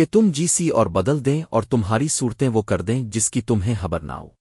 کہ تم جیسی اور بدل دیں اور تمہاری صورتیں وہ کر دیں جس کی تمہیں خبر نہ ہو۔